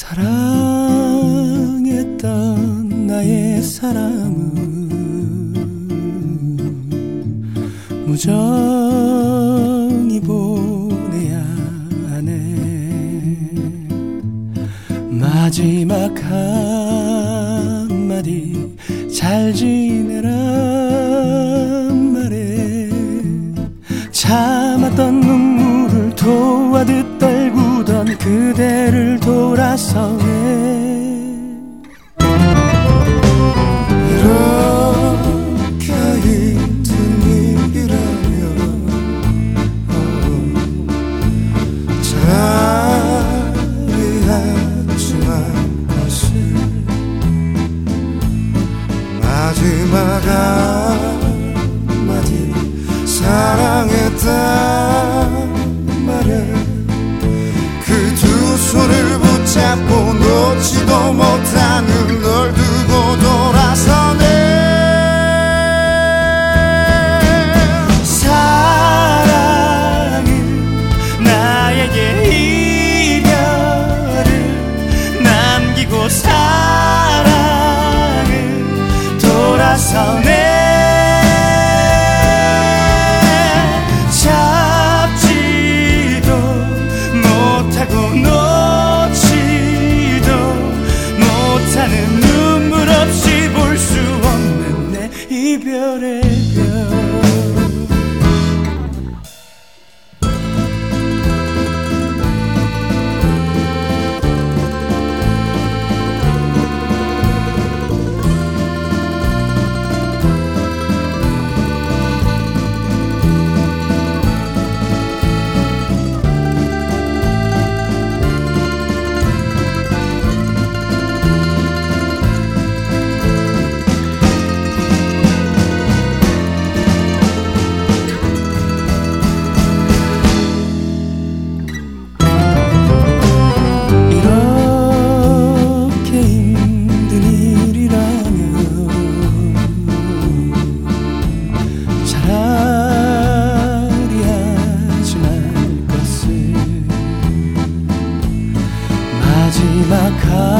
사랑했던 나의 사람은 무정히 보내야 하네. 마지막 한마디 잘 지내란 말에 참았던 눈물을 도와듯 떨구던 그대. corazón. 가.